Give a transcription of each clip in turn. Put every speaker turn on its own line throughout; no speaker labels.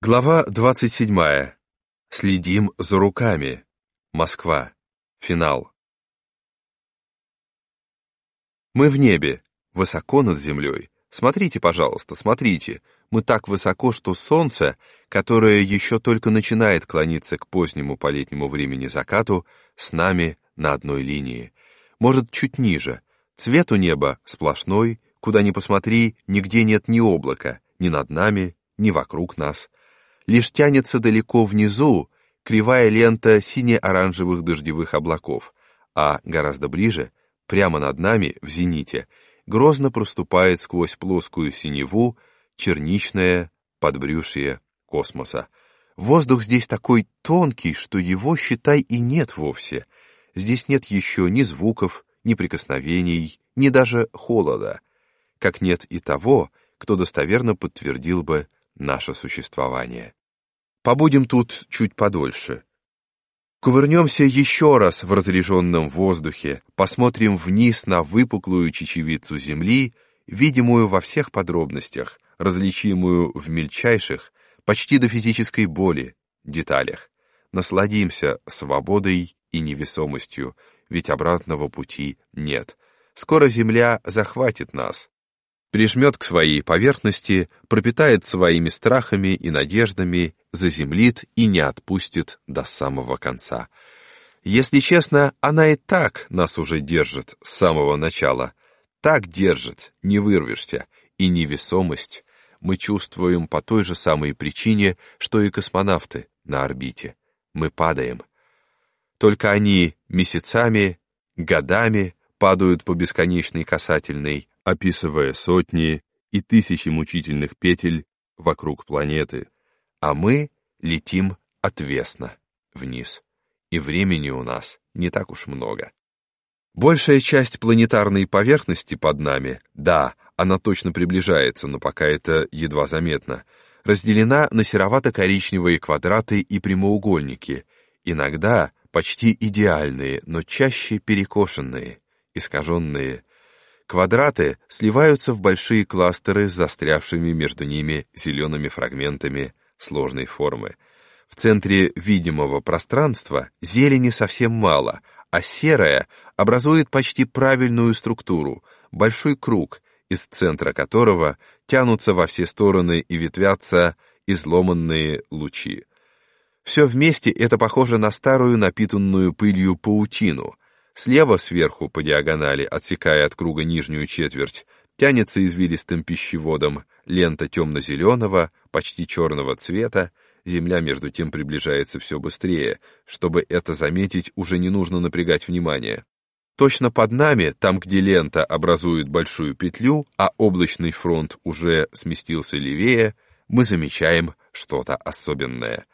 Глава 27. Следим за руками. Москва. Финал. Мы в небе, высоко над землей. Смотрите, пожалуйста, смотрите. Мы так высоко, что солнце, которое еще только начинает клониться к позднему по летнему времени закату, с нами на одной линии. Может, чуть ниже. Цвет у неба сплошной, куда ни посмотри, нигде нет ни облака, ни над нами, ни вокруг нас лишь тянется далеко внизу кривая лента сине-оранжевых дождевых облаков, а гораздо ближе, прямо над нами, в зените, грозно проступает сквозь плоскую синеву черничное подбрюшье космоса. Воздух здесь такой тонкий, что его, считай, и нет вовсе. Здесь нет еще ни звуков, ни прикосновений, ни даже холода, как нет и того, кто достоверно подтвердил бы наше существование. Побудем тут чуть подольше. Кувырнемся еще раз в разреженном воздухе, посмотрим вниз на выпуклую чечевицу земли, видимую во всех подробностях, различимую в мельчайших, почти до физической боли, деталях. Насладимся свободой и невесомостью, ведь обратного пути нет. Скоро Земля захватит нас, прижмет к своей поверхности, пропитает своими страхами и надеждами, заземлит и не отпустит до самого конца. Если честно, она и так нас уже держит с самого начала. Так держит, не вырвешься, и невесомость мы чувствуем по той же самой причине, что и космонавты на орбите. Мы падаем. Только они месяцами, годами падают по бесконечной касательной, описывая сотни и тысячи мучительных петель вокруг планеты, а мы летим отвесно вниз, и времени у нас не так уж много. Большая часть планетарной поверхности под нами, да, она точно приближается, но пока это едва заметно, разделена на серовато-коричневые квадраты и прямоугольники, иногда почти идеальные, но чаще перекошенные, искаженные Квадраты сливаются в большие кластеры с застрявшими между ними зелеными фрагментами сложной формы. В центре видимого пространства зелени совсем мало, а серая образует почти правильную структуру, большой круг, из центра которого тянутся во все стороны и ветвятся изломанные лучи. Все вместе это похоже на старую напитанную пылью паутину — Слева сверху по диагонали, отсекая от круга нижнюю четверть, тянется извилистым пищеводом лента темно-зеленого, почти черного цвета, Земля между тем приближается все быстрее. Чтобы это заметить, уже не нужно напрягать внимание. Точно под нами, там, где лента образует большую петлю, а облачный фронт уже сместился левее, мы замечаем что-то особенное.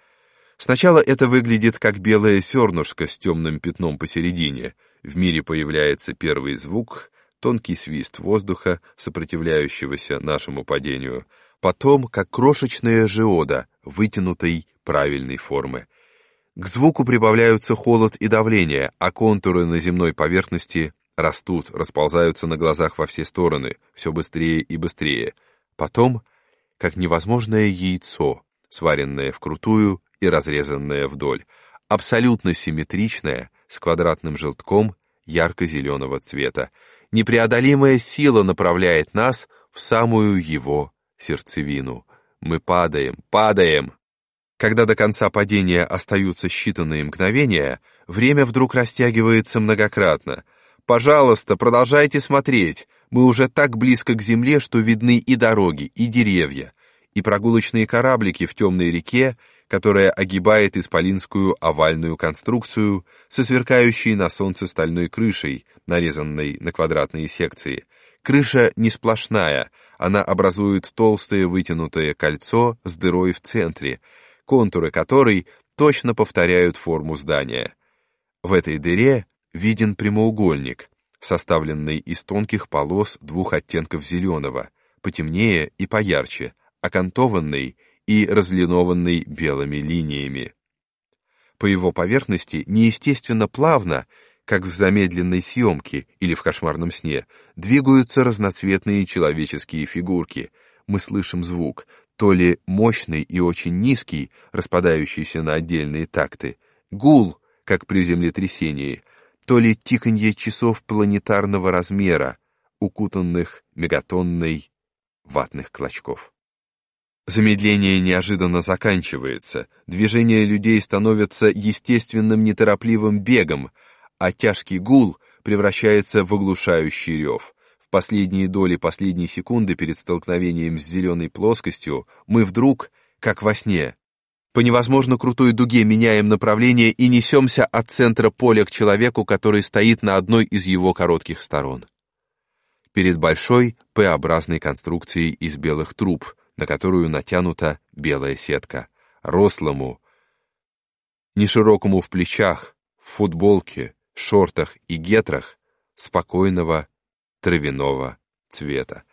Сначала это выглядит как белое зернышко с темным пятном посередине — в мире появляется первый звук, тонкий свист воздуха, сопротивляющегося нашему падению, потом как крошечная жиода, вытянутой правильной формы. К звуку прибавляются холод и давление, а контуры на земной поверхности растут, расползаются на глазах во все стороны, все быстрее и быстрее. Потом, как невозможное яйцо, сваренное вкрутую и разрезанное вдоль, абсолютно симметричное, с квадратным желтком ярко-зеленого цвета. Непреодолимая сила направляет нас в самую его сердцевину. Мы падаем, падаем. Когда до конца падения остаются считанные мгновения, время вдруг растягивается многократно. Пожалуйста, продолжайте смотреть. Мы уже так близко к земле, что видны и дороги, и деревья, и прогулочные кораблики в темной реке, которая огибает исполинскую овальную конструкцию со сверкающей на солнце стальной крышей, нарезанной на квадратные секции. Крыша не сплошная, она образует толстое вытянутое кольцо с дырой в центре, контуры которой точно повторяют форму здания. В этой дыре виден прямоугольник, составленный из тонких полос двух оттенков зеленого, потемнее и поярче, окантованный и разлинованный белыми линиями. По его поверхности неестественно плавно, как в замедленной съемке или в кошмарном сне, двигаются разноцветные человеческие фигурки. Мы слышим звук, то ли мощный и очень низкий, распадающийся на отдельные такты, гул, как при землетрясении, то ли тиканье часов планетарного размера, укутанных мегатонной ватных клочков. Замедление неожиданно заканчивается, движение людей становится естественным неторопливым бегом, а тяжкий гул превращается в оглушающий рев. В последние доли последней секунды перед столкновением с зеленой плоскостью мы вдруг, как во сне, по невозможно крутой дуге меняем направление и несемся от центра поля к человеку, который стоит на одной из его коротких сторон. Перед большой П-образной конструкцией из белых труб, на которую натянута белая сетка, рослому, неширокому в плечах, в футболке, шортах и гетрах спокойного травяного цвета.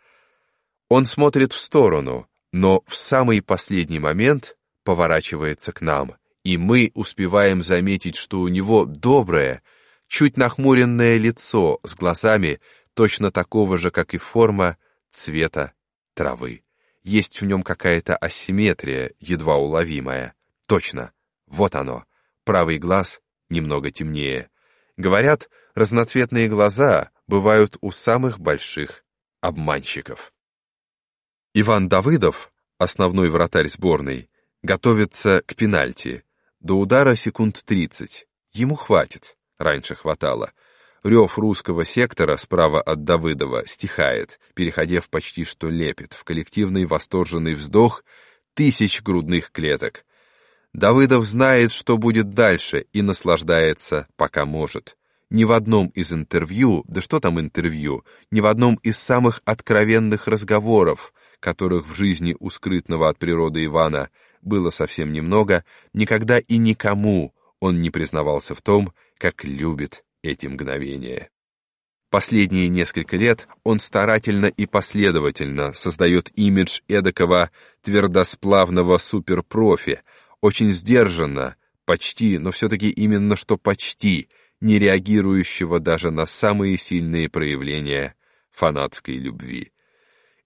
Он смотрит в сторону, но в самый последний момент поворачивается к нам, и мы успеваем заметить, что у него доброе, чуть нахмуренное лицо с глазами точно такого же, как и форма цвета травы. Есть в нем какая-то асимметрия, едва уловимая. Точно, вот оно, правый глаз немного темнее. Говорят, разноцветные глаза бывают у самых больших обманщиков. Иван Давыдов, основной вратарь сборной, готовится к пенальти. До удара секунд 30. Ему хватит, раньше хватало. Рев русского сектора справа от Давыдова стихает, переходя в почти что лепет, в коллективный восторженный вздох тысяч грудных клеток. Давыдов знает, что будет дальше, и наслаждается, пока может. Ни в одном из интервью, да что там интервью, ни в одном из самых откровенных разговоров, которых в жизни у скрытного от природы Ивана было совсем немного, никогда и никому он не признавался в том, как любит эти мгновения. Последние несколько лет он старательно и последовательно создает имидж эдакого твердосплавного суперпрофи, очень сдержанно, почти, но все-таки именно что почти, не реагирующего даже на самые сильные проявления фанатской любви.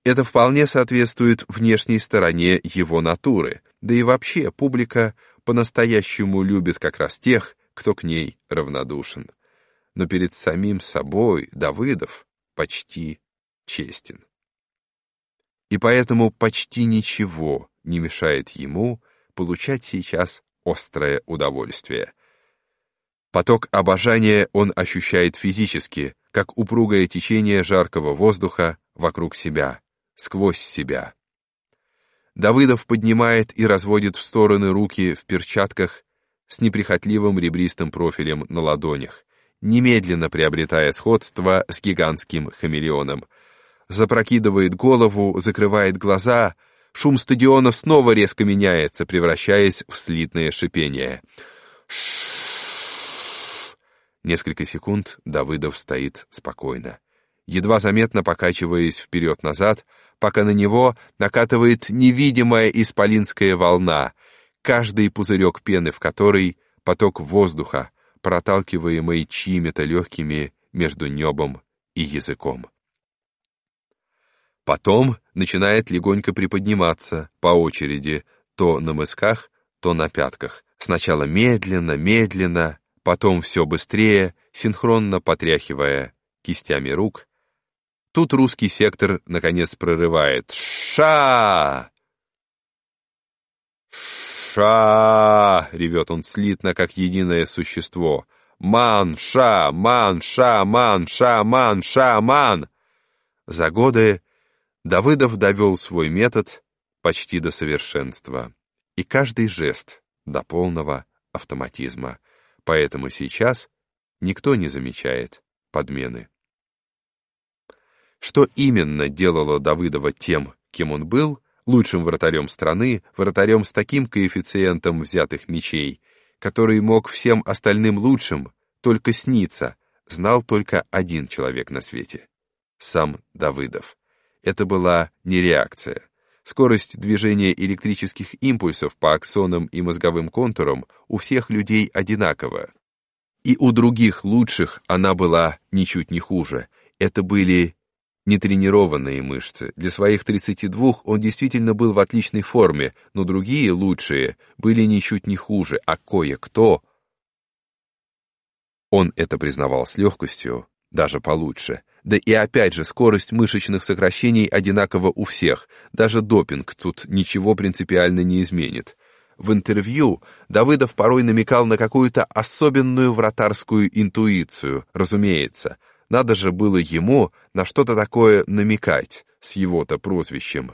Это вполне соответствует внешней стороне его натуры, да и вообще публика по-настоящему любит как раз тех, кто к ней равнодушен но перед самим собой Давыдов почти честен. И поэтому почти ничего не мешает ему получать сейчас острое удовольствие. Поток обожания он ощущает физически, как упругое течение жаркого воздуха вокруг себя, сквозь себя. Давыдов поднимает и разводит в стороны руки в перчатках с неприхотливым ребристым профилем на ладонях, немедленно приобретая сходство с гигантским хамелеоном. Запрокидывает голову, закрывает глаза, шум стадиона снова резко меняется, превращаясь в слитное шипение. Несколько секунд Давыдов стоит спокойно, едва заметно покачиваясь вперед-назад, пока на него накатывает невидимая исполинская волна, каждый пузырек пены в которой — поток воздуха, проталкиваемый чьими-то легкими между небом и языком. Потом начинает легонько приподниматься по очереди, то на мысках, то на пятках. Сначала медленно, медленно, потом все быстрее, синхронно потряхивая кистями рук. Тут русский сектор, наконец, прорывает «Ша!» «Ша!» — ревет он слитно, как единое существо. «Ман! Ша! Ман! Ша! Ман! Ша! Ман! Ша! Ман!» За годы Давыдов довел свой метод почти до совершенства, и каждый жест до полного автоматизма, поэтому сейчас никто не замечает подмены. Что именно делало Давыдова тем, кем он был, лучшим вратарем страны, вратарем с таким коэффициентом взятых мячей, который мог всем остальным лучшим только сниться, знал только один человек на свете — сам Давыдов. Это была не реакция. Скорость движения электрических импульсов по аксонам и мозговым контурам у всех людей одинакова. И у других лучших она была ничуть не хуже. Это были нетренированные мышцы. Для своих 32 он действительно был в отличной форме, но другие, лучшие, были ничуть не хуже, а кое-кто... Он это признавал с легкостью, даже получше. Да и опять же, скорость мышечных сокращений одинакова у всех, даже допинг тут ничего принципиально не изменит. В интервью Давыдов порой намекал на какую-то особенную вратарскую интуицию, разумеется. Надо же было ему на что-то такое намекать с его-то прозвищем.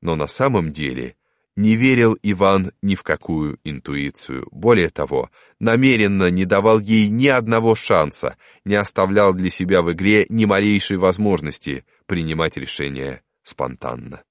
Но на самом деле не верил Иван ни в какую интуицию. Более того, намеренно не давал ей ни одного шанса, не оставлял для себя в игре ни малейшей возможности принимать решения спонтанно.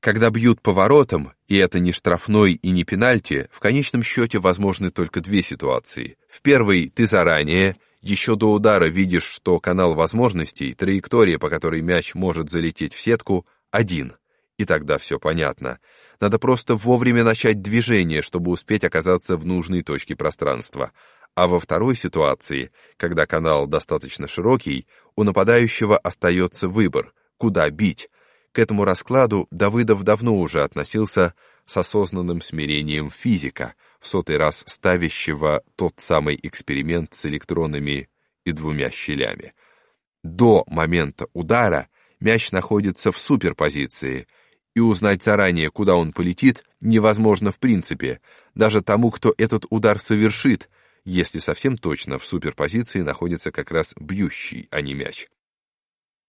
Когда бьют поворотом, и это не штрафной и не пенальти, в конечном счете возможны только две ситуации. В первой ты заранее, еще до удара видишь, что канал возможностей, траектория, по которой мяч может залететь в сетку, один. И тогда все понятно. Надо просто вовремя начать движение, чтобы успеть оказаться в нужной точке пространства. А во второй ситуации, когда канал достаточно широкий, у нападающего остается выбор, куда бить, к этому раскладу Давыдов давно уже относился с осознанным смирением физика, в сотый раз ставящего тот самый эксперимент с электронами и двумя щелями. До момента удара мяч находится в суперпозиции, и узнать заранее, куда он полетит, невозможно в принципе, даже тому, кто этот удар совершит, если совсем точно в суперпозиции находится как раз бьющий, а не мяч.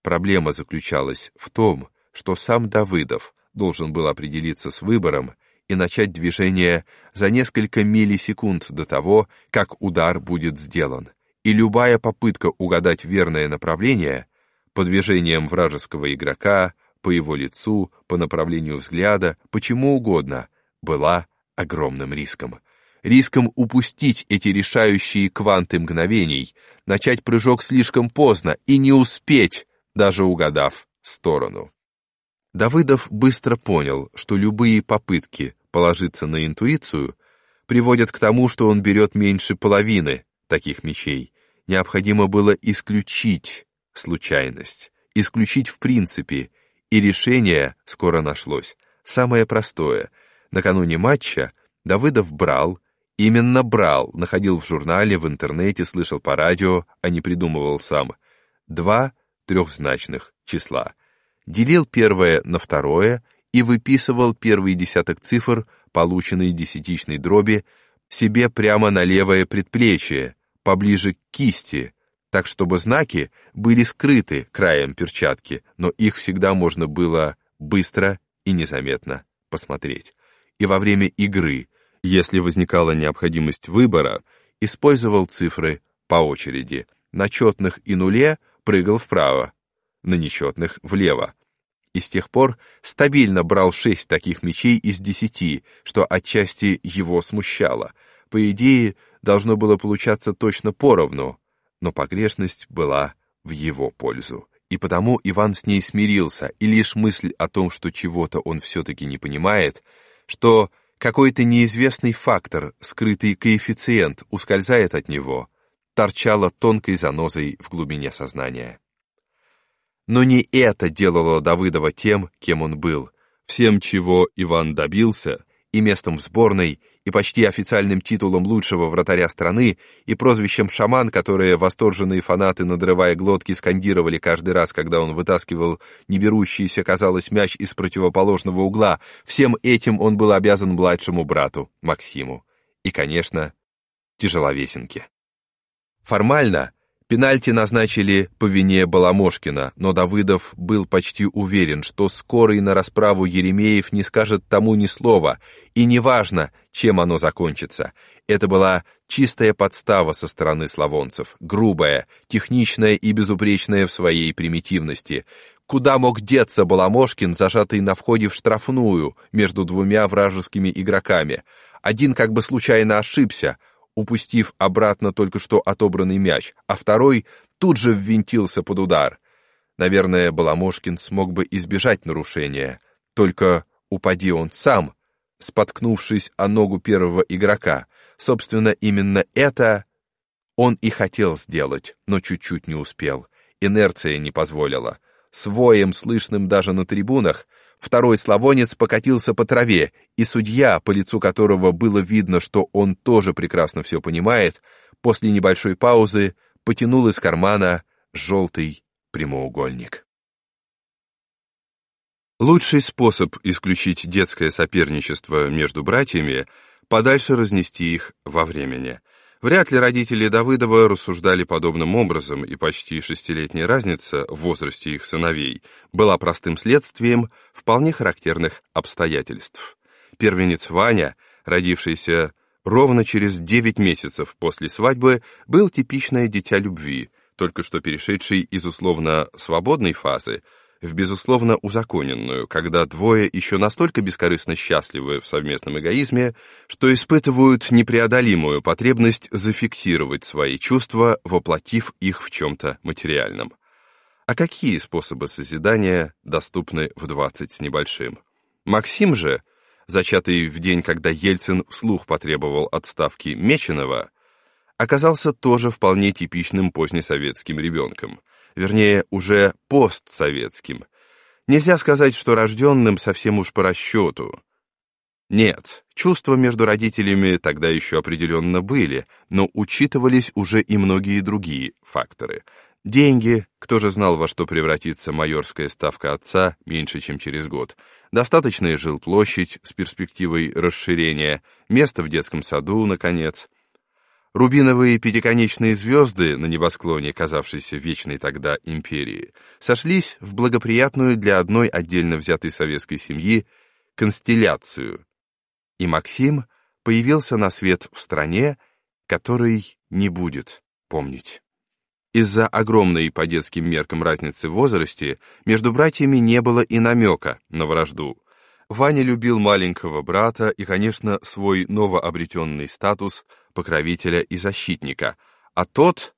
Проблема заключалась в том, что сам Давыдов должен был определиться с выбором и начать движение за несколько миллисекунд до того, как удар будет сделан. И любая попытка угадать верное направление по движениям вражеского игрока, по его лицу, по направлению взгляда, почему угодно, была огромным риском. Риском упустить эти решающие кванты мгновений, начать прыжок слишком поздно и не успеть, даже угадав сторону. Давыдов быстро понял, что любые попытки положиться на интуицию приводят к тому, что он берет меньше половины таких мечей. Необходимо было исключить случайность, исключить в принципе, и решение скоро нашлось. Самое простое. Накануне матча Давыдов брал, именно брал, находил в журнале, в интернете, слышал по радио, а не придумывал сам, два трехзначных числа — делил первое на второе и выписывал первый десяток цифр, полученные десятичной дроби, себе прямо на левое предплечье, поближе к кисти, так чтобы знаки были скрыты краем перчатки, но их всегда можно было быстро и незаметно посмотреть. И во время игры, если возникала необходимость выбора, использовал цифры по очереди. На четных и нуле прыгал вправо, на нечетных — влево и с тех пор стабильно брал шесть таких мечей из десяти, что отчасти его смущало. По идее, должно было получаться точно поровну, но погрешность была в его пользу. И потому Иван с ней смирился, и лишь мысль о том, что чего-то он все-таки не понимает, что какой-то неизвестный фактор, скрытый коэффициент, ускользает от него, торчала тонкой занозой в глубине сознания. Но не это делало Давыдова тем, кем он был. Всем, чего Иван добился, и местом в сборной, и почти официальным титулом лучшего вратаря страны, и прозвищем «шаман», которое восторженные фанаты, надрывая глотки, скандировали каждый раз, когда он вытаскивал неберущийся, казалось, мяч из противоположного угла, всем этим он был обязан младшему брату, Максиму. И, конечно, тяжеловесенке. Формально Пенальти назначили по вине Баламошкина, но Давыдов был почти уверен, что скорый на расправу Еремеев не скажет тому ни слова, и неважно, чем оно закончится. Это была чистая подстава со стороны славонцев, грубая, техничная и безупречная в своей примитивности. Куда мог деться Баламошкин, зажатый на входе в штрафную между двумя вражескими игроками? Один как бы случайно ошибся — упустив обратно только что отобранный мяч, а второй тут же ввинтился под удар. Наверное, Баламошкин смог бы избежать нарушения, только упади он сам, споткнувшись о ногу первого игрока. Собственно, именно это он и хотел сделать, но чуть-чуть не успел. Инерция не позволила. с воем, слышным даже на трибунах, второй славонец покатился по траве, и судья, по лицу которого было видно, что он тоже прекрасно все понимает, после небольшой паузы потянул из кармана желтый прямоугольник. Лучший способ исключить детское соперничество между братьями — подальше разнести их во времени. Вряд ли родители Давыдова рассуждали подобным образом, и почти шестилетняя разница в возрасте их сыновей была простым следствием вполне характерных обстоятельств. Первенец Ваня, родившийся ровно через девять месяцев после свадьбы, был типичное дитя любви, только что перешедший из условно свободной фазы в безусловно узаконенную, когда двое еще настолько бескорыстно счастливы в совместном эгоизме, что испытывают непреодолимую потребность зафиксировать свои чувства, воплотив их в чем-то материальном. А какие способы созидания доступны в 20 с небольшим? Максим же, зачатый в день, когда Ельцин вслух потребовал отставки Меченого, оказался тоже вполне типичным позднесоветским ребенком — вернее, уже постсоветским. Нельзя сказать, что рожденным совсем уж по расчету. Нет, чувства между родителями тогда еще определенно были, но учитывались уже и многие другие факторы. Деньги, кто же знал, во что превратится майорская ставка отца меньше, чем через год, достаточная жилплощадь с перспективой расширения, место в детском саду, наконец — Рубиновые пятиконечные звезды на небосклоне, казавшейся вечной тогда империи, сошлись в благоприятную для одной отдельно взятой советской семьи констелляцию, и Максим появился на свет в стране, которой не будет помнить. Из-за огромной по детским меркам разницы в возрасте между братьями не было и намека на вражду. Ваня любил маленького брата и, конечно, свой новообретенный статус покровителя и защитника, а тот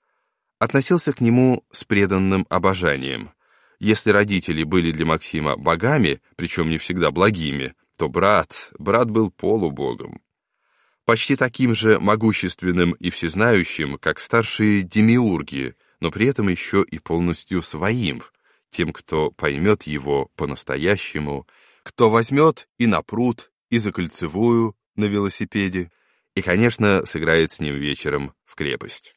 относился к нему с преданным обожанием. Если родители были для Максима богами, причем не всегда благими, то брат, брат был полубогом. Почти таким же могущественным и всезнающим, как старшие демиурги, но при этом еще и полностью своим, тем, кто поймет его по-настоящему, кто возьмет и на пруд, и за кольцевую на велосипеде, и, конечно, сыграет с ним вечером в крепость.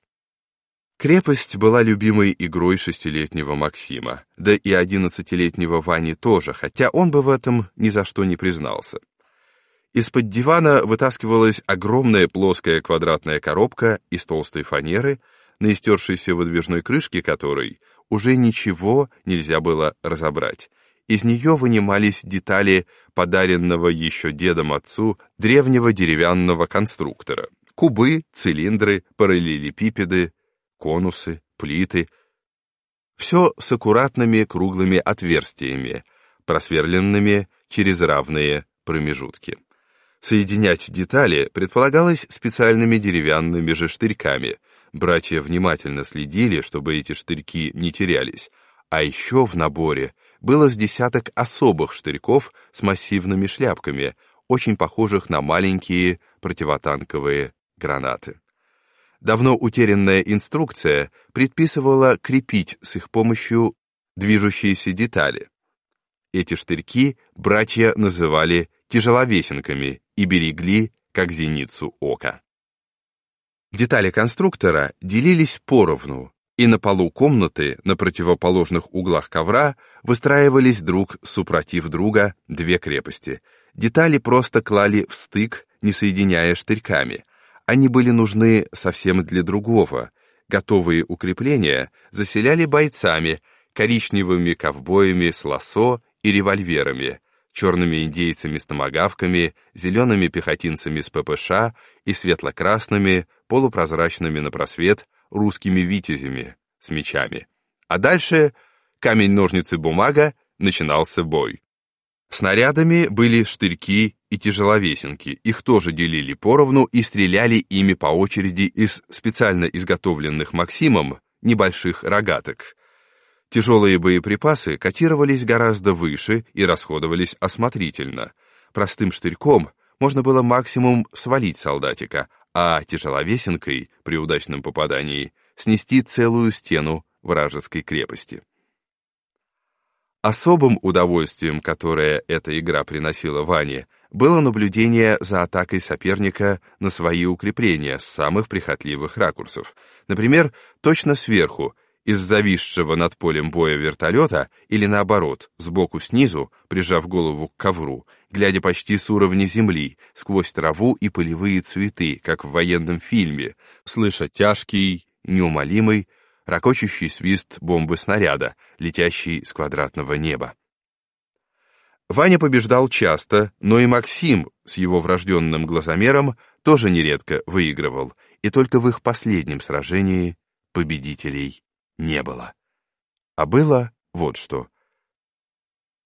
Крепость была любимой игрой шестилетнего Максима, да и одиннадцатилетнего Вани тоже, хотя он бы в этом ни за что не признался. Из-под дивана вытаскивалась огромная плоская квадратная коробка из толстой фанеры, на истершейся выдвижной крышке которой уже ничего нельзя было разобрать, из нее вынимались детали подаренного еще дедом отцу древнего деревянного конструктора. Кубы, цилиндры, параллелепипеды, конусы, плиты. Все с аккуратными круглыми отверстиями, просверленными через равные промежутки. Соединять детали предполагалось специальными деревянными же штырьками. Братья внимательно следили, чтобы эти штырьки не терялись. А еще в наборе было с десяток особых штырьков с массивными шляпками, очень похожих на маленькие противотанковые гранаты. Давно утерянная инструкция предписывала крепить с их помощью движущиеся детали. Эти штырьки братья называли тяжеловесенками и берегли, как зеницу ока. Детали конструктора делились поровну, и на полу комнаты, на противоположных углах ковра, выстраивались друг супротив друга две крепости. Детали просто клали в стык, не соединяя штырьками. Они были нужны совсем для другого. Готовые укрепления заселяли бойцами, коричневыми ковбоями с лосо и револьверами, черными индейцами с томагавками, зелеными пехотинцами с ППШ и светло-красными, полупрозрачными на просвет, русскими витязями с мечами. А дальше камень-ножницы-бумага начинался бой. Снарядами были штырьки и тяжеловесенки, их тоже делили поровну и стреляли ими по очереди из специально изготовленных Максимом небольших рогаток. Тяжелые боеприпасы котировались гораздо выше и расходовались осмотрительно. Простым штырьком можно было максимум свалить солдатика, а тяжеловесенкой, при удачном попадании, снести целую стену вражеской крепости. Особым удовольствием, которое эта игра приносила Ване, было наблюдение за атакой соперника на свои укрепления с самых прихотливых ракурсов. Например, точно сверху, из зависшего над полем боя вертолета или наоборот, сбоку снизу, прижав голову к ковру, глядя почти с уровня земли, сквозь траву и полевые цветы, как в военном фильме, слыша тяжкий, неумолимый, ракочущий свист бомбы снаряда, летящий с квадратного неба. Ваня побеждал часто, но и Максим с его врожденным глазомером тоже нередко выигрывал, и только в их последнем сражении победителей не было. А было вот что.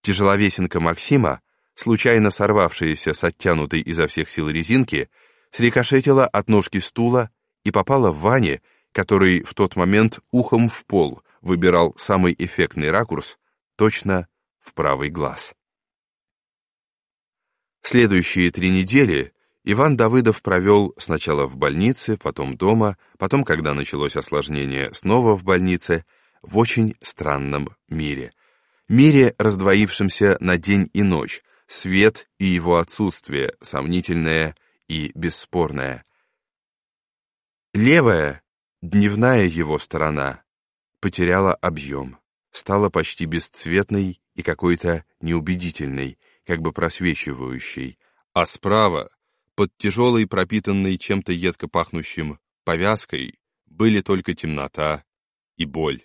Тяжеловесенка Максима, случайно сорвавшаяся с оттянутой изо всех сил резинки, срикошетила от ножки стула и попала в Ване, который в тот момент ухом в пол выбирал самый эффектный ракурс, точно в правый глаз. Следующие три недели Иван Давыдов провел сначала в больнице, потом дома, потом, когда началось осложнение, снова в больнице, в очень странном мире. Мире, раздвоившемся на день и ночь, свет и его отсутствие, сомнительное и бесспорное. Левая, Дневная его сторона потеряла объем, стала почти бесцветной и какой-то неубедительной, как бы просвечивающей, а справа, под тяжелой пропитанной чем-то едко пахнущим повязкой, были только темнота и боль.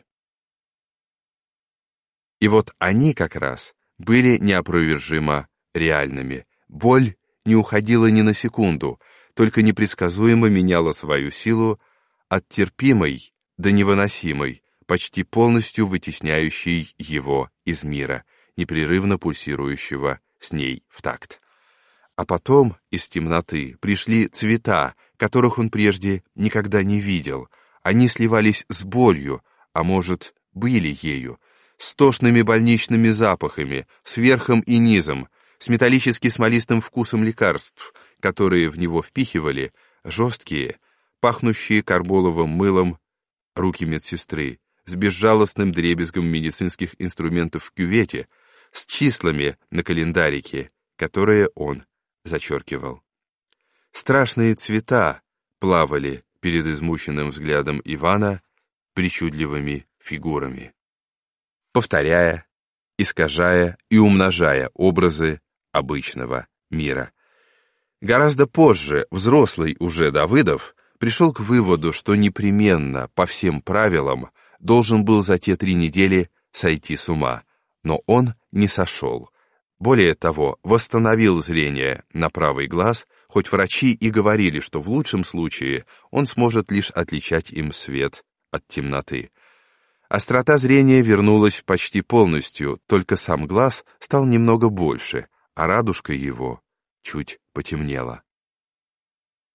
И вот они как раз были неопровержимо реальными. Боль не уходила ни на секунду, только непредсказуемо меняла свою силу, от терпимой до невыносимой, почти полностью вытесняющей его из мира, непрерывно пульсирующего с ней в такт. А потом из темноты пришли цвета, которых он прежде никогда не видел. Они сливались с болью, а может, были ею, с тошными больничными запахами, с верхом и низом, с металлически смолистым вкусом лекарств, которые в него впихивали, жесткие, пахнущие карболовым мылом руки медсестры, с безжалостным дребезгом медицинских инструментов в кювете, с числами на календарике, которые он зачеркивал. Страшные цвета плавали перед измученным взглядом Ивана причудливыми фигурами, повторяя, искажая и умножая образы обычного мира. Гораздо позже взрослый уже Давыдов пришел к выводу, что непременно, по всем правилам, должен был за те три недели сойти с ума, но он не сошел. Более того, восстановил зрение на правый глаз, хоть врачи и говорили, что в лучшем случае он сможет лишь отличать им свет от темноты. Острота зрения вернулась почти полностью, только сам глаз стал немного больше, а радужка его чуть потемнела.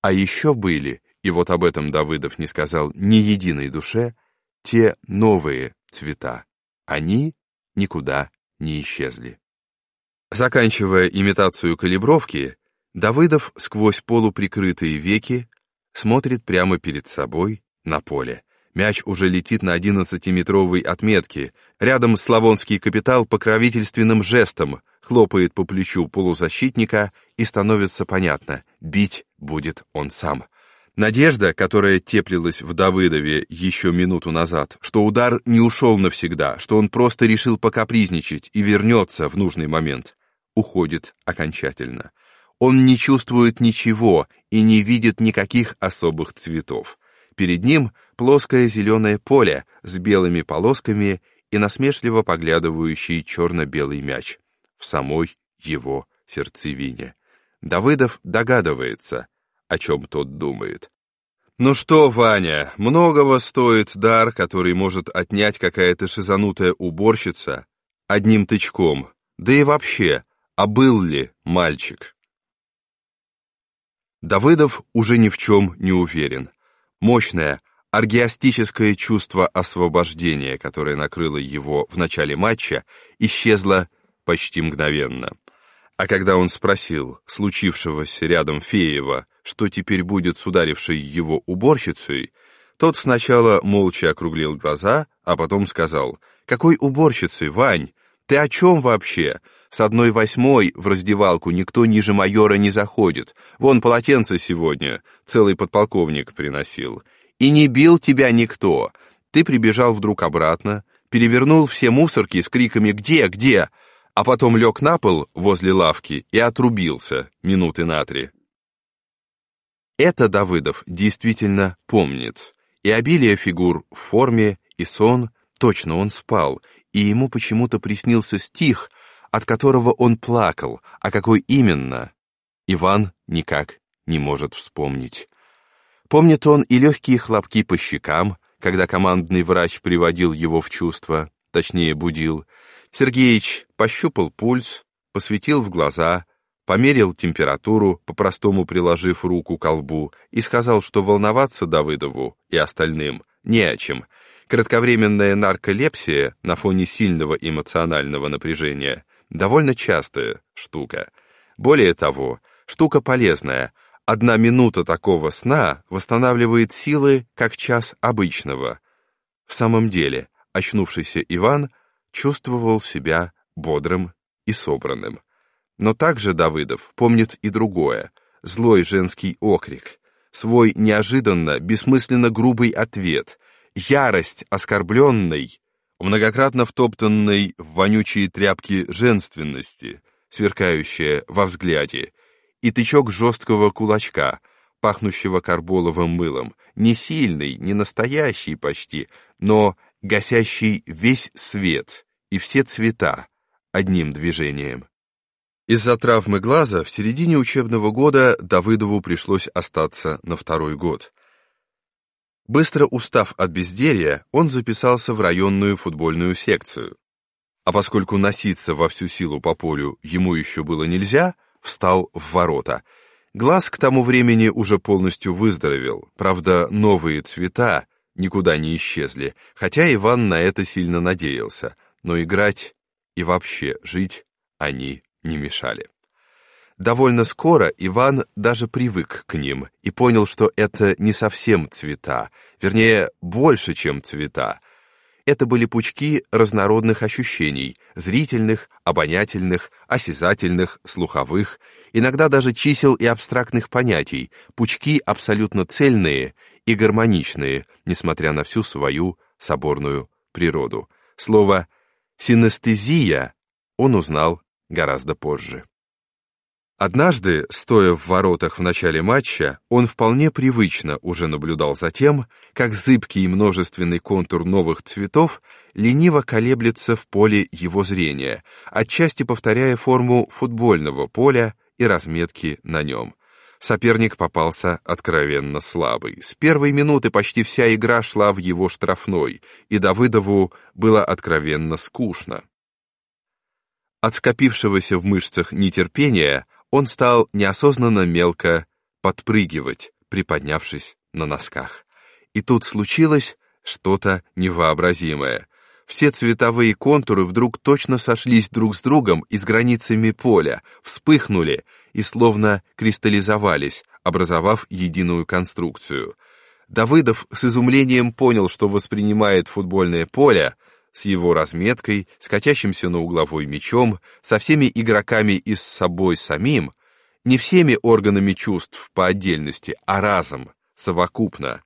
А еще были и вот об этом Давыдов не сказал ни единой душе, те новые цвета. Они никуда не исчезли. Заканчивая имитацию калибровки, Давыдов сквозь полуприкрытые веки смотрит прямо перед собой на поле. Мяч уже летит на 11-метровой отметке. Рядом славонский капитал покровительственным жестом хлопает по плечу полузащитника и становится понятно, бить будет он сам. Надежда, которая теплилась в Давыдове еще минуту назад, что удар не ушел навсегда, что он просто решил покапризничать и вернется в нужный момент, уходит окончательно. Он не чувствует ничего и не видит никаких особых цветов. Перед ним плоское зеленое поле с белыми полосками и насмешливо поглядывающий черно-белый мяч в самой его сердцевине. Давыдов догадывается, о чем тот думает. «Ну что, Ваня, многого стоит дар, который может отнять какая-то шизанутая уборщица одним тычком. Да и вообще, а был ли мальчик?» Давыдов уже ни в чем не уверен. Мощное, аргиастическое чувство освобождения, которое накрыло его в начале матча, исчезло почти мгновенно. А когда он спросил случившегося рядом Феева, что теперь будет с ударившей его уборщицей, тот сначала молча округлил глаза, а потом сказал, «Какой уборщицей, Вань? Ты о чем вообще? С одной восьмой в раздевалку никто ниже майора не заходит. Вон полотенце сегодня целый подполковник приносил. И не бил тебя никто. Ты прибежал вдруг обратно, перевернул все мусорки с криками «Где? Где?», а потом лег на пол возле лавки и отрубился минуты на три. Это Давыдов действительно помнит. И обилие фигур в форме, и сон, точно он спал, и ему почему-то приснился стих, от которого он плакал, а какой именно, Иван никак не может вспомнить. Помнит он и легкие хлопки по щекам, когда командный врач приводил его в чувство, точнее будил. Сергеич пощупал пульс, посветил в глаза, померил температуру, по-простому приложив руку к лбу, и сказал, что волноваться Давыдову и остальным не о чем. Кратковременная нарколепсия на фоне сильного эмоционального напряжения довольно частая штука. Более того, штука полезная. Одна минута такого сна восстанавливает силы, как час обычного. В самом деле, очнувшийся Иван чувствовал себя бодрым и собранным. Но также Давыдов помнит и другое — злой женский окрик, свой неожиданно, бессмысленно грубый ответ, ярость оскорбленной, многократно втоптанной в вонючие тряпки женственности, сверкающая во взгляде, и тычок жесткого кулачка, пахнущего карболовым мылом, не сильный, не настоящий почти, но гасящий весь свет и все цвета одним движением. Из-за травмы глаза в середине учебного года Давыдову пришлось остаться на второй год. Быстро устав от безделья, он записался в районную футбольную секцию. А поскольку носиться во всю силу по полю ему еще было нельзя, встал в ворота. Глаз к тому времени уже полностью выздоровел, правда, новые цвета никуда не исчезли, хотя Иван на это сильно надеялся, но играть и вообще жить они не мешали. Довольно скоро Иван даже привык к ним и понял, что это не совсем цвета, вернее, больше, чем цвета. Это были пучки разнородных ощущений, зрительных, обонятельных, осязательных, слуховых, иногда даже чисел и абстрактных понятий, пучки абсолютно цельные и гармоничные, несмотря на всю свою соборную природу. Слово «синестезия» он узнал гораздо позже. Однажды, стоя в воротах в начале матча, он вполне привычно уже наблюдал за тем, как зыбкий и множественный контур новых цветов лениво колеблется в поле его зрения, отчасти повторяя форму футбольного поля и разметки на нем. Соперник попался откровенно слабый. С первой минуты почти вся игра шла в его штрафной, и Давыдову было откровенно скучно. От скопившегося в мышцах нетерпения он стал неосознанно мелко подпрыгивать, приподнявшись на носках. И тут случилось что-то невообразимое. Все цветовые контуры вдруг точно сошлись друг с другом и с границами поля, вспыхнули и словно кристаллизовались, образовав единую конструкцию. Давыдов с изумлением понял, что воспринимает футбольное поле с его разметкой, скачащимся на угловой мечом, со всеми игроками и с собой самим, не всеми органами чувств по отдельности, а разом, совокупно.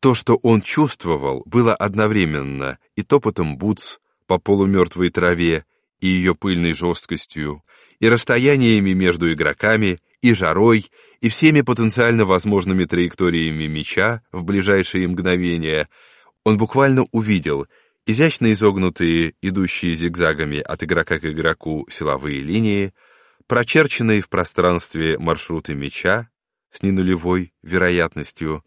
То, что он чувствовал, было одновременно и топотом бутс по полумертвой траве, и ее пыльной жесткостью, и расстояниями между игроками, и жарой, и всеми потенциально возможными траекториями меча в ближайшие мгновения, он буквально увидел изящно изогнутые, идущие зигзагами от игрока к игроку силовые линии, прочерченные в пространстве маршруты мяча с ненулевой вероятностью.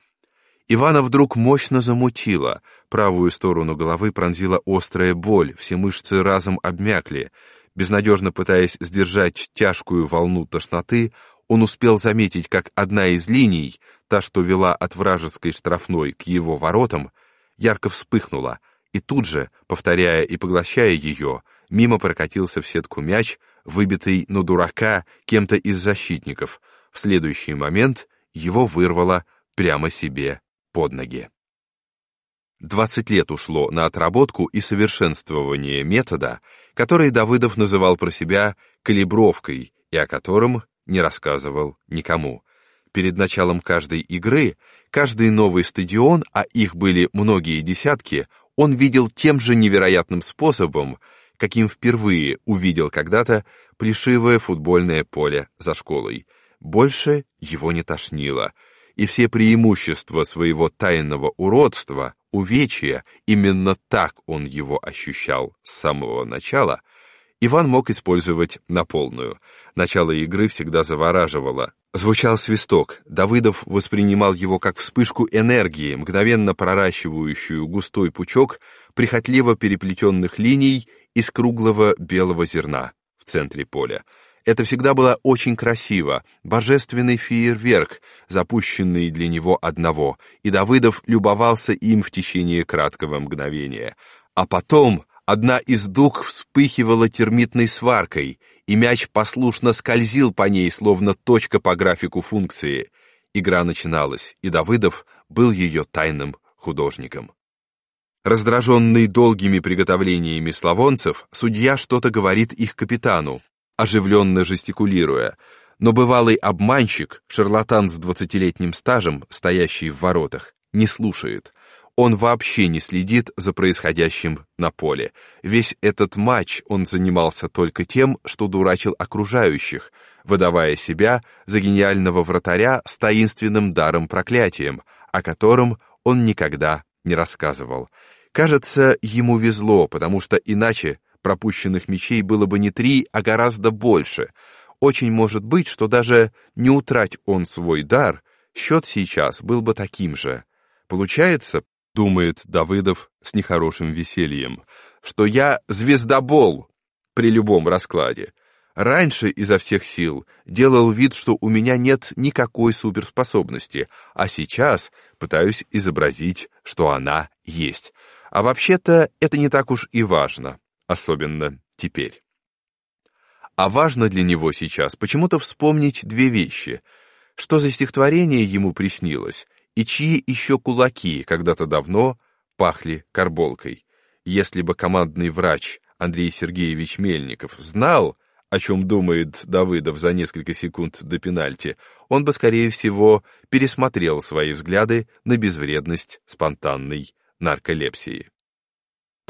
Ивана вдруг мощно замутило, правую сторону головы пронзила острая боль, все мышцы разом обмякли. Безнадежно пытаясь сдержать тяжкую волну тошноты, он успел заметить, как одна из линий, та, что вела от вражеской штрафной к его воротам, ярко вспыхнула — и тут же, повторяя и поглощая ее, мимо прокатился в сетку мяч, выбитый на дурака кем-то из защитников. В следующий момент его вырвало прямо себе под ноги. 20 лет ушло на отработку и совершенствование метода, который Давыдов называл про себя «калибровкой» и о котором не рассказывал никому. Перед началом каждой игры, каждый новый стадион, а их были многие десятки, он видел тем же невероятным способом, каким впервые увидел когда-то плешивое футбольное поле за школой. Больше его не тошнило, и все преимущества своего тайного уродства увечья, именно так он его ощущал с самого начала, Иван мог использовать на полную. Начало игры всегда завораживало. Звучал свисток. Давыдов воспринимал его как вспышку энергии, мгновенно проращивающую густой пучок прихотливо переплетенных линий из круглого белого зерна в центре поля. Это всегда было очень красиво, божественный фейерверк, запущенный для него одного, и Давыдов любовался им в течение краткого мгновения. А потом одна из дуг вспыхивала термитной сваркой, и мяч послушно скользил по ней, словно точка по графику функции. Игра начиналась, и Давыдов был ее тайным художником. Раздраженный долгими приготовлениями славонцев, судья что-то говорит их капитану, оживленно жестикулируя, но бывалый обманщик, шарлатан с двадцатилетним стажем, стоящий в воротах, не слушает. Он вообще не следит за происходящим на поле. Весь этот матч он занимался только тем, что дурачил окружающих, выдавая себя за гениального вратаря с таинственным даром-проклятием, о котором он никогда не рассказывал. Кажется, ему везло, потому что иначе пропущенных мячей было бы не три, а гораздо больше. Очень может быть, что даже не утрать он свой дар, счет сейчас был бы таким же. Получается, думает Давыдов с нехорошим весельем, что я звездобол при любом раскладе. Раньше изо всех сил делал вид, что у меня нет никакой суперспособности, а сейчас пытаюсь изобразить, что она есть. А вообще-то это не так уж и важно, особенно теперь. А важно для него сейчас почему-то вспомнить две вещи. Что за стихотворение ему приснилось, и чьи еще кулаки когда-то давно пахли карболкой. Если бы командный врач Андрей Сергеевич Мельников знал, о чем думает Давыдов за несколько секунд до пенальти, он бы, скорее всего, пересмотрел свои взгляды на безвредность спонтанной нарколепсии.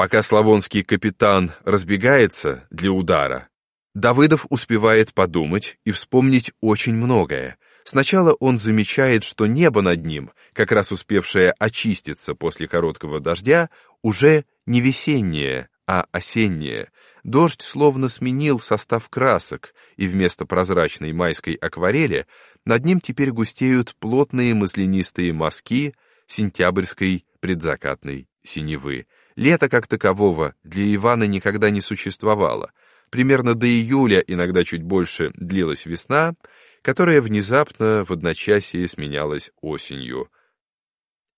Пока славонский капитан разбегается для удара, Давыдов успевает подумать и вспомнить очень многое. Сначала он замечает, что небо над ним, как раз успевшее очиститься после короткого дождя, уже не весеннее, а осеннее. Дождь словно сменил состав красок, и вместо прозрачной майской акварели над ним теперь густеют плотные маслянистые мазки сентябрьской предзакатной синевы. Лета как такового для Ивана никогда не существовало. Примерно до июля, иногда чуть больше, длилась весна, которая внезапно в одночасье сменялась осенью.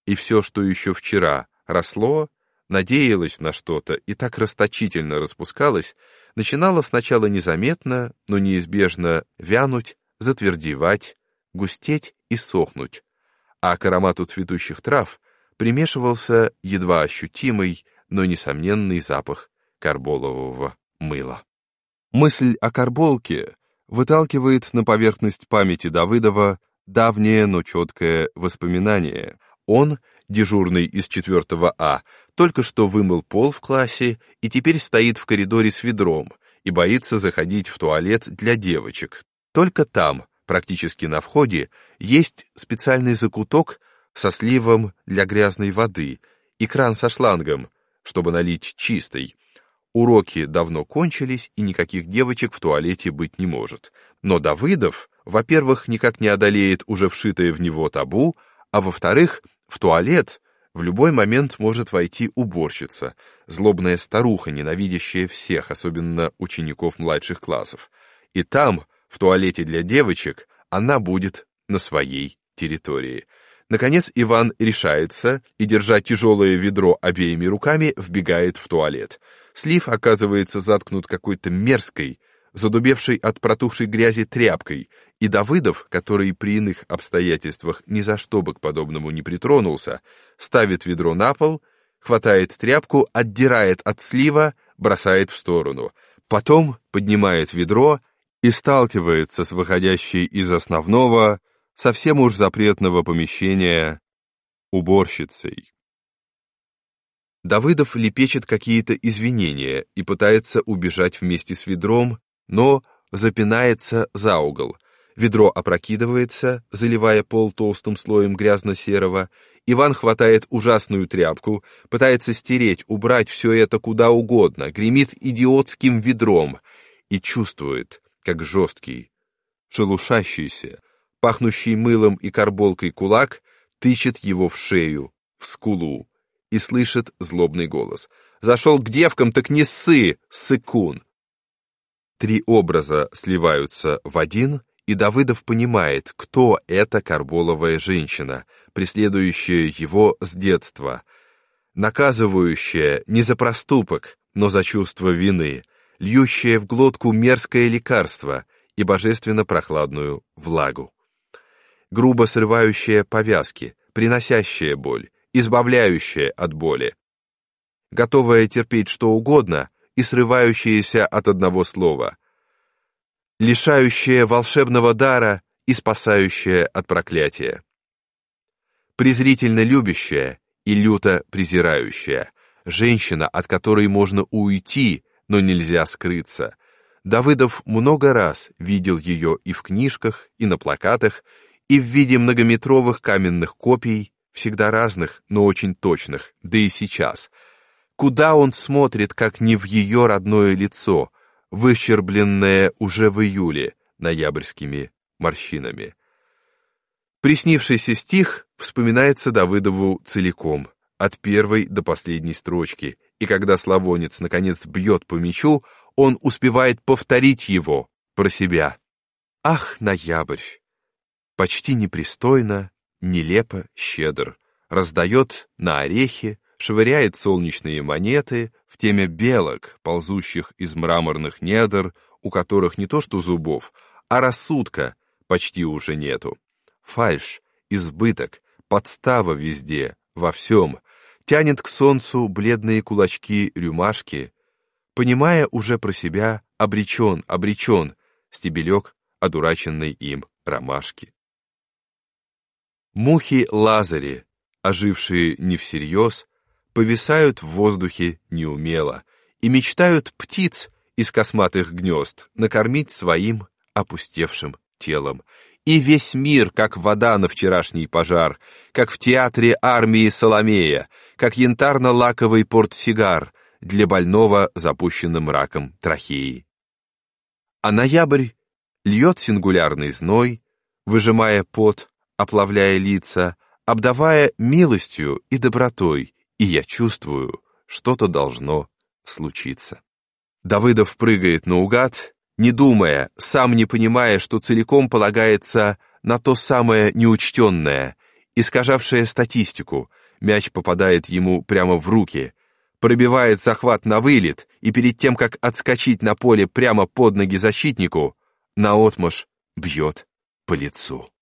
И все, что еще вчера росло, надеялось на что-то и так расточительно распускалось, начинало сначала незаметно, но неизбежно вянуть, затвердевать, густеть и сохнуть, а к аромату цветущих трав примешивался едва ощутимый, но несомненный запах карболового мыла. Мысль о карболке выталкивает на поверхность памяти Давыдова давнее, но четкое воспоминание. Он, дежурный из 4 А, только что вымыл пол в классе и теперь стоит в коридоре с ведром и боится заходить в туалет для девочек. Только там, практически на входе, есть специальный закуток со сливом для грязной воды и кран со шлангом, чтобы налить чистой. Уроки давно кончились, и никаких девочек в туалете быть не может. Но Давыдов, во-первых, никак не одолеет уже вшитое в него табу, а во-вторых, в туалет в любой момент может войти уборщица, злобная старуха, ненавидящая всех, особенно учеников младших классов. И там, в туалете для девочек, она будет на своей территории. Наконец Иван решается и, держа тяжелое ведро обеими руками, вбегает в туалет. Слив оказывается заткнут какой-то мерзкой, задубевшей от протухшей грязи тряпкой, и Давыдов, который при иных обстоятельствах ни за что бы к подобному не притронулся, ставит ведро на пол хватает тряпку, отдирает от слива, бросает в сторону. Потом поднимает ведро и сталкивается с выходящей из основного, совсем уж запретного помещения уборщицей. Давыдов лепечет какие-то извинения и пытается убежать вместе с ведром, но запинается за угол. Ведро опрокидывается, заливая пол толстым слоем грязно-серого. Иван хватает ужасную тряпку, пытается стереть, убрать все это куда угодно, гремит идиотским ведром и чувствует, как жесткий, шелушащийся, пахнущий мылом и карболкой кулак тычет его в шею, в скулу, и слышит злобный голос. «Зашел к девкам, так не ссы, сыкун!» Три образа сливаются в один, и Давыдов понимает, кто эта карболовая женщина, преследующая его с детства, наказывающая не за проступок, но за чувство вины, льющая в глотку мерзкое лекарство и божественно прохладную влагу. Грубо срывающая повязки, приносящая боль, избавляющая от боли, готовая терпеть что угодно и срывающаяся от одного слова, лишающая волшебного дара и спасающая от проклятия, презрительно любящая и люто презирающая, женщина, от которой можно уйти, но нельзя скрыться. Давыдов много раз видел ее и в книжках, и на плакатах, и в виде многометровых каменных копий, всегда разных, но очень точных, да и сейчас. Куда он смотрит, как не в ее родное лицо, выщербленное уже в июле ноябрьскими морщинами. Приснившийся стих вспоминается Давыдову целиком, от первой до последней строчки, и когда славонец наконец бьет по мячу, он успевает повторить его про себя. «Ах, ноябрь! Почти непристойно, нелепо щедр, раздает на орехи, швыряет солнечные монеты в теме белок, ползущих из мраморных недр, у которых не то что зубов, а рассудка почти уже нету. Фальш, избыток, подстава везде, во всем, тянет к солнцу бледные кулачки рюмашки, понимая уже про себя, обречен, обречен, стебелек, одураченный им ромашки. Мухи-лазари, ожившие не всерьез, повисают в воздухе неумело и мечтают птиц из косматых гнезд накормить своим опустевшим телом. И весь мир, как вода на вчерашний пожар, как в театре армии Соломея, как янтарно-лаковый портсигар для больного запущенным раком трахеи. А ноябрь льет сингулярный зной, выжимая пот, оплавляя лица, обдавая милостью и добротой, и я чувствую, что-то должно случиться. Давыдов прыгает наугад, не думая, сам не понимая, что целиком полагается на то самое неучтенное, искажавшее статистику, мяч попадает ему прямо в руки, пробивает захват на вылет, и перед тем, как отскочить на поле прямо под ноги защитнику, наотмашь бьет по лицу.